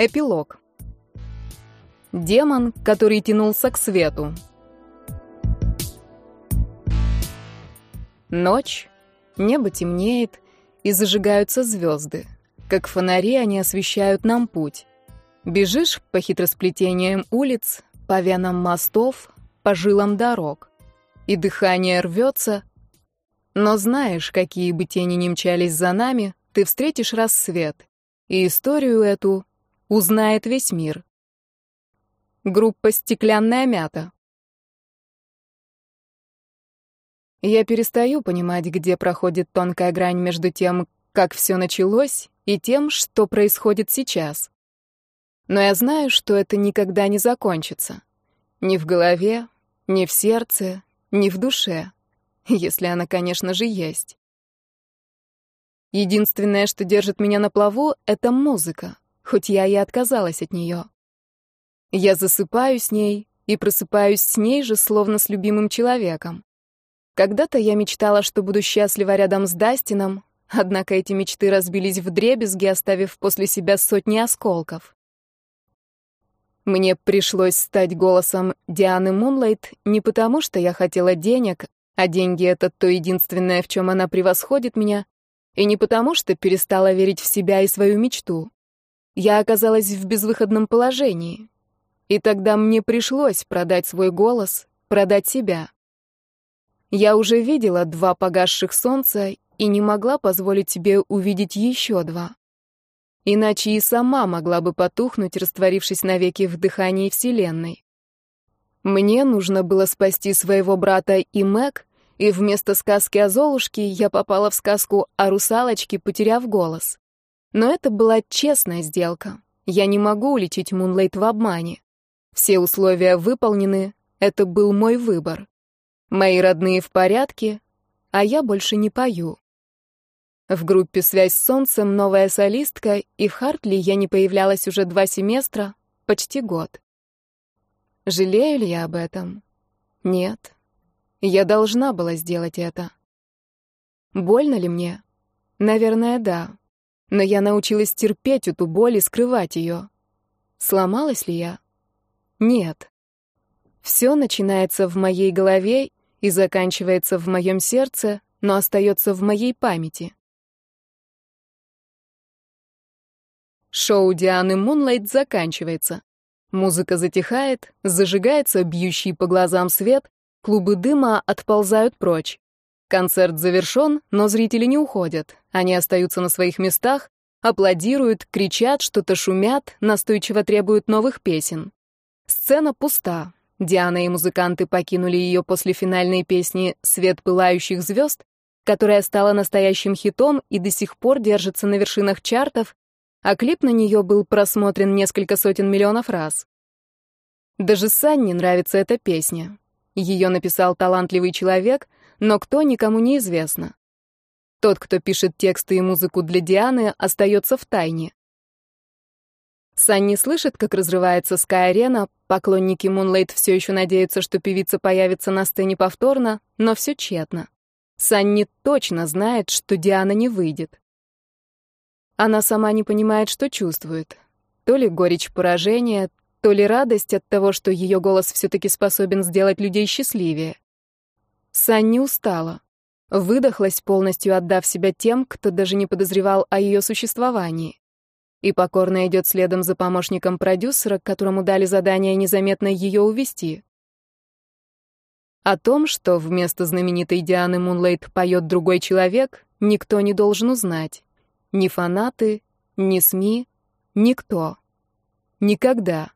Эпилог. Демон, который тянулся к свету. Ночь, небо темнеет, и зажигаются звезды. Как фонари они освещают нам путь. Бежишь по хитросплетениям улиц, по венам мостов, по жилам дорог. И дыхание рвется, но знаешь, какие бы тени ни мчались за нами, ты встретишь рассвет, и историю эту узнает весь мир. Группа «Стеклянная мята». Я перестаю понимать, где проходит тонкая грань между тем, как все началось, и тем, что происходит сейчас. Но я знаю, что это никогда не закончится. Ни в голове, ни в сердце, ни в душе. Если она, конечно же, есть. Единственное, что держит меня на плаву, — это музыка хоть я и отказалась от нее. Я засыпаю с ней и просыпаюсь с ней же, словно с любимым человеком. Когда-то я мечтала, что буду счастлива рядом с Дастином, однако эти мечты разбились в дребезги, оставив после себя сотни осколков. Мне пришлось стать голосом Дианы Мунлайт не потому, что я хотела денег, а деньги — это то единственное, в чем она превосходит меня, и не потому, что перестала верить в себя и свою мечту я оказалась в безвыходном положении. И тогда мне пришлось продать свой голос, продать себя. Я уже видела два погасших солнца и не могла позволить себе увидеть еще два. Иначе и сама могла бы потухнуть, растворившись навеки в дыхании Вселенной. Мне нужно было спасти своего брата и Мэг, и вместо сказки о Золушке я попала в сказку о русалочке, потеряв голос. Но это была честная сделка. Я не могу уличить Мунлейт в обмане. Все условия выполнены, это был мой выбор. Мои родные в порядке, а я больше не пою. В группе «Связь с солнцем» новая солистка, и в Хартли я не появлялась уже два семестра, почти год. Жалею ли я об этом? Нет. Я должна была сделать это. Больно ли мне? Наверное, да. Но я научилась терпеть эту боль и скрывать ее. Сломалась ли я? Нет. Все начинается в моей голове и заканчивается в моем сердце, но остается в моей памяти. Шоу Дианы Мунлайт заканчивается. Музыка затихает, зажигается бьющий по глазам свет, клубы дыма отползают прочь. Концерт завершен, но зрители не уходят. Они остаются на своих местах, аплодируют, кричат, что-то шумят, настойчиво требуют новых песен. Сцена пуста. Диана и музыканты покинули ее после финальной песни «Свет пылающих звезд», которая стала настоящим хитом и до сих пор держится на вершинах чартов, а клип на нее был просмотрен несколько сотен миллионов раз. Даже Санне нравится эта песня. Ее написал талантливый человек, но кто никому не известно. Тот, кто пишет тексты и музыку для Дианы, остается в тайне. Санни слышит, как разрывается Скай-арена, поклонники Moonlight все еще надеются, что певица появится на сцене повторно, но все тщетно. Санни точно знает, что Диана не выйдет. Она сама не понимает, что чувствует. То ли горечь поражения, то ли радость от того, что ее голос все-таки способен сделать людей счастливее. Санни устала. Выдохлась, полностью отдав себя тем, кто даже не подозревал о ее существовании. И покорно идет следом за помощником продюсера, которому дали задание незаметно ее увести. О том, что вместо знаменитой Дианы Мунлейт поет другой человек, никто не должен узнать. Ни фанаты, ни СМИ, никто. Никогда.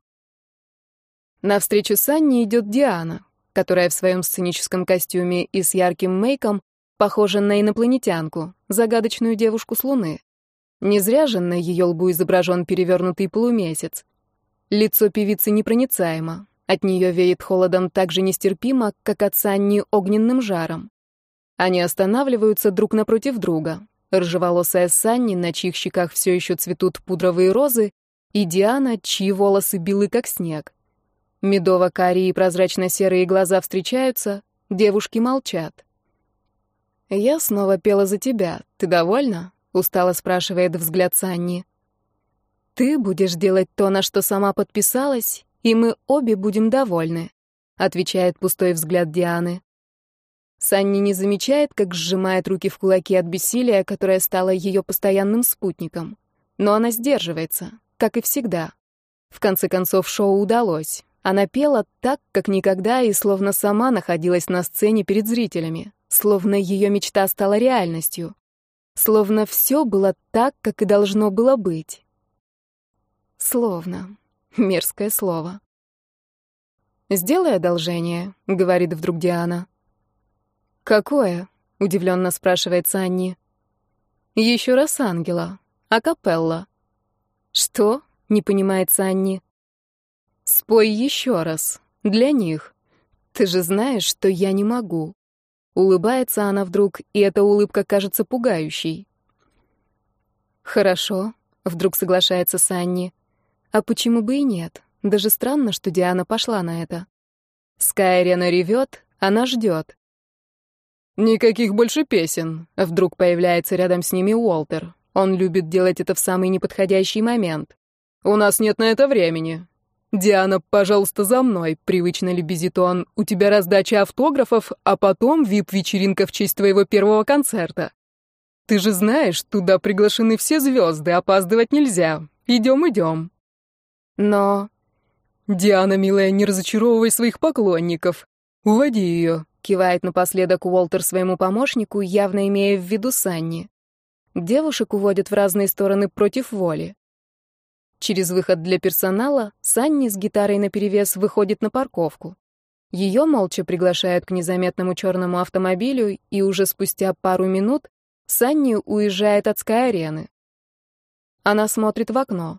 На встречу с Анне идет Диана, которая в своем сценическом костюме и с ярким мейком похожа на инопланетянку, загадочную девушку с Луны. Не зря же на ее лбу изображен перевернутый полумесяц. Лицо певицы непроницаемо. От нее веет холодом так же нестерпимо, как от Санни огненным жаром. Они останавливаются друг напротив друга. Ржеволосая Санни, на чьих щеках все еще цветут пудровые розы, и Диана, чьи волосы белы, как снег. Медово-карие и прозрачно-серые глаза встречаются, девушки молчат. «Я снова пела за тебя. Ты довольна?» — устало спрашивает взгляд Санни. Ты будешь делать то, на что сама подписалась, и мы обе будем довольны, отвечает пустой взгляд Дианы. Санни не замечает, как сжимает руки в кулаки от бессилия, которое стало ее постоянным спутником. Но она сдерживается, как и всегда. В конце концов, шоу удалось. Она пела так, как никогда, и словно сама находилась на сцене перед зрителями, словно ее мечта стала реальностью, словно все было так, как и должно было быть. Словно. Мерзкое слово. «Сделай одолжение», — говорит вдруг Диана. «Какое?» — удивленно спрашивает Санни. «Еще раз ангела. Акапелла». «Что?» — не понимает Санни. «Спой еще раз. Для них. Ты же знаешь, что я не могу». Улыбается она вдруг, и эта улыбка кажется пугающей. «Хорошо», — вдруг соглашается Санни. «А почему бы и нет? Даже странно, что Диана пошла на это». Скайрена ревет, она ждет. «Никаких больше песен», — вдруг появляется рядом с ними Уолтер. Он любит делать это в самый неподходящий момент. «У нас нет на это времени. «Диана, пожалуйста, за мной», — привычно лебезит он. «У тебя раздача автографов, а потом вип-вечеринка в честь твоего первого концерта. Ты же знаешь, туда приглашены все звезды, опаздывать нельзя. Идем, идем». Но... «Диана, милая, не разочаровывай своих поклонников. Уводи ее», — кивает напоследок Уолтер своему помощнику, явно имея в виду Санни. Девушек уводят в разные стороны против воли. Через выход для персонала Санни с гитарой наперевес выходит на парковку. Ее молча приглашают к незаметному черному автомобилю, и уже спустя пару минут Санни уезжает от Скай-арены. Она смотрит в окно.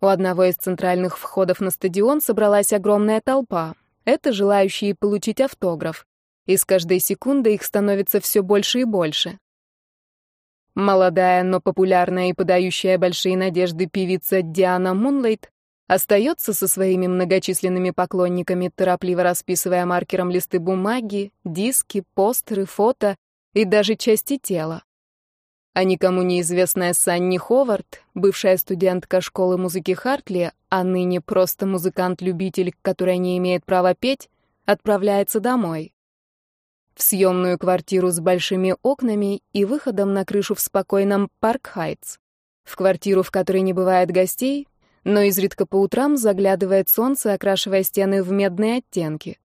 У одного из центральных входов на стадион собралась огромная толпа. Это желающие получить автограф. И с каждой секундой их становится все больше и больше. Молодая, но популярная и подающая большие надежды певица Диана Мунлейт остается со своими многочисленными поклонниками, торопливо расписывая маркером листы бумаги, диски, постеры, фото и даже части тела. А никому неизвестная Санни Ховард, бывшая студентка школы музыки Хартли, а ныне просто музыкант-любитель, который не имеет права петь, отправляется домой в съемную квартиру с большими окнами и выходом на крышу в спокойном Парк-Хайтс, в квартиру, в которой не бывает гостей, но изредка по утрам заглядывает солнце, окрашивая стены в медные оттенки.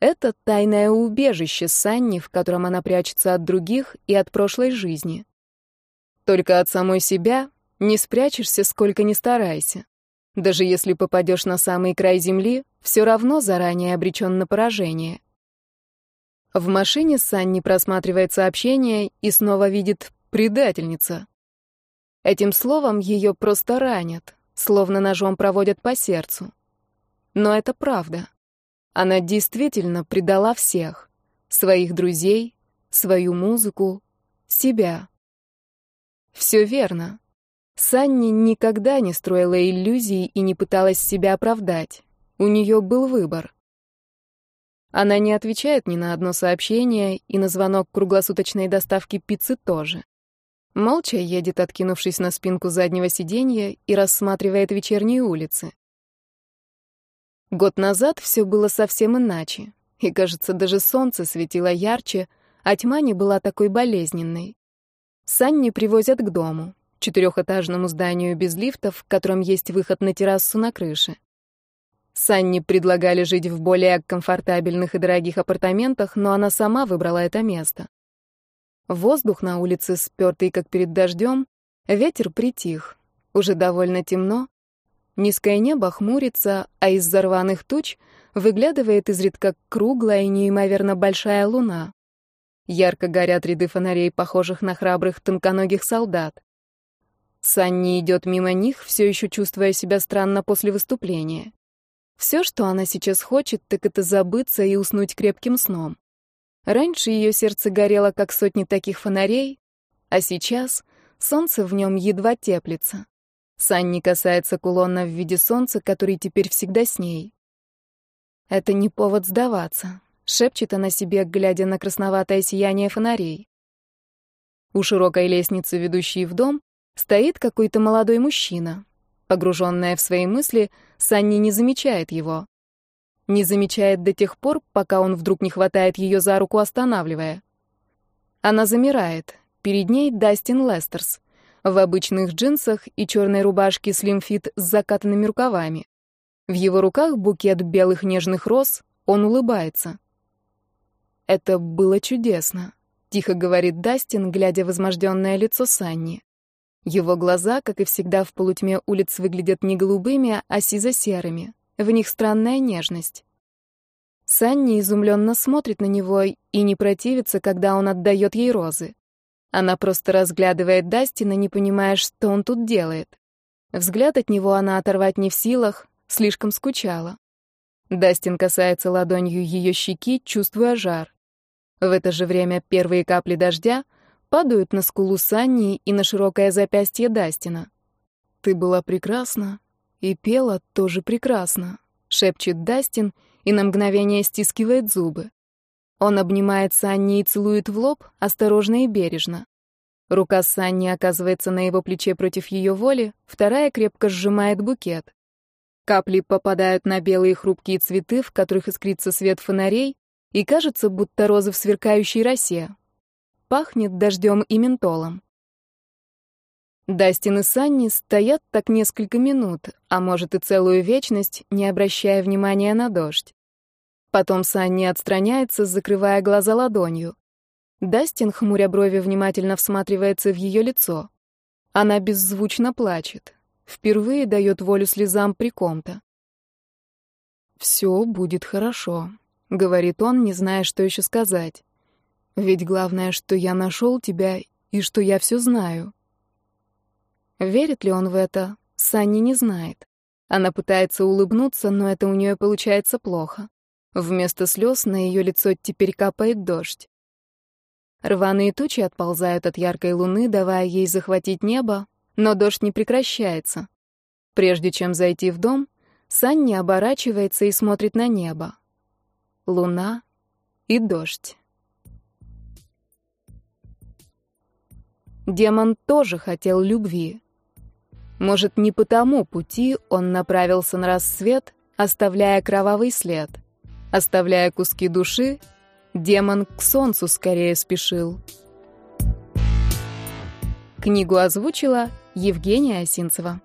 Это тайное убежище Санни, в котором она прячется от других и от прошлой жизни. Только от самой себя не спрячешься, сколько ни старайся. Даже если попадешь на самый край земли, все равно заранее обречен на поражение. В машине Санни просматривает сообщение и снова видит «предательница». Этим словом ее просто ранят, словно ножом проводят по сердцу. Но это правда. Она действительно предала всех. Своих друзей, свою музыку, себя. Все верно. Санни никогда не строила иллюзий и не пыталась себя оправдать. У нее был выбор. Она не отвечает ни на одно сообщение, и на звонок круглосуточной доставки пиццы тоже. Молча едет, откинувшись на спинку заднего сиденья, и рассматривает вечерние улицы. Год назад все было совсем иначе, и, кажется, даже солнце светило ярче, а тьма не была такой болезненной. Санни привозят к дому, четырехэтажному зданию без лифтов, в котором есть выход на террасу на крыше. Санни предлагали жить в более комфортабельных и дорогих апартаментах, но она сама выбрала это место. Воздух на улице спёртый, как перед дождем, ветер притих, уже довольно темно. Низкое небо хмурится, а из рваных туч выглядывает изредка круглая и неимоверно большая луна. Ярко горят ряды фонарей, похожих на храбрых тонконогих солдат. Санни идет мимо них, все еще чувствуя себя странно после выступления. Все, что она сейчас хочет, так это забыться и уснуть крепким сном. Раньше ее сердце горело, как сотни таких фонарей, а сейчас солнце в нем едва теплится. Санни касается кулона в виде солнца, который теперь всегда с ней. Это не повод сдаваться, шепчет она себе, глядя на красноватое сияние фонарей. У широкой лестницы, ведущей в дом, стоит какой-то молодой мужчина. Погруженная в свои мысли, Санни не замечает его. Не замечает до тех пор, пока он вдруг не хватает ее за руку, останавливая. Она замирает. Перед ней Дастин Лестерс. В обычных джинсах и черной рубашке слимфит с закатанными рукавами. В его руках букет белых нежных роз, он улыбается. «Это было чудесно», — тихо говорит Дастин, глядя в лицо Санни. Его глаза, как и всегда в полутьме улиц, выглядят не голубыми, а сизо-серыми. В них странная нежность. Санни изумленно смотрит на него и не противится, когда он отдает ей розы. Она просто разглядывает Дастина, не понимая, что он тут делает. Взгляд от него она оторвать не в силах, слишком скучала. Дастин касается ладонью ее щеки, чувствуя жар. В это же время первые капли дождя — падают на скулу Санни и на широкое запястье Дастина. «Ты была прекрасна, и пела тоже прекрасно», — шепчет Дастин и на мгновение стискивает зубы. Он обнимает Санни и целует в лоб, осторожно и бережно. Рука Санни оказывается на его плече против ее воли, вторая крепко сжимает букет. Капли попадают на белые хрупкие цветы, в которых искрится свет фонарей, и кажется, будто розы в сверкающей росе, пахнет дождем и ментолом. Дастин и Санни стоят так несколько минут, а может и целую вечность, не обращая внимания на дождь. Потом Санни отстраняется, закрывая глаза ладонью. Дастин, хмуря брови, внимательно всматривается в ее лицо. Она беззвучно плачет. Впервые дает волю слезам при ком-то. «Все будет хорошо», — говорит он, не зная, что еще сказать. Ведь главное, что я нашел тебя и что я все знаю. Верит ли он в это, Санни не знает. Она пытается улыбнуться, но это у нее получается плохо. Вместо слез на ее лицо теперь капает дождь. Рваные тучи отползают от яркой луны, давая ей захватить небо, но дождь не прекращается. Прежде чем зайти в дом, Санни оборачивается и смотрит на небо. Луна и дождь. Демон тоже хотел любви. Может, не по тому пути он направился на рассвет, оставляя кровавый след. Оставляя куски души, демон к солнцу скорее спешил. Книгу озвучила Евгения Осинцева.